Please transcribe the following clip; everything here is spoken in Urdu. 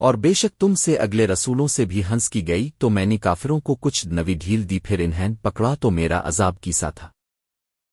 اور بے شک تم سے اگلے رسولوں سے بھی ہنس کی گئی تو میں نے کافروں کو کچھ نوی ڈھیل دی پھر انہیں پکڑا تو میرا عذاب کیسا تھا۔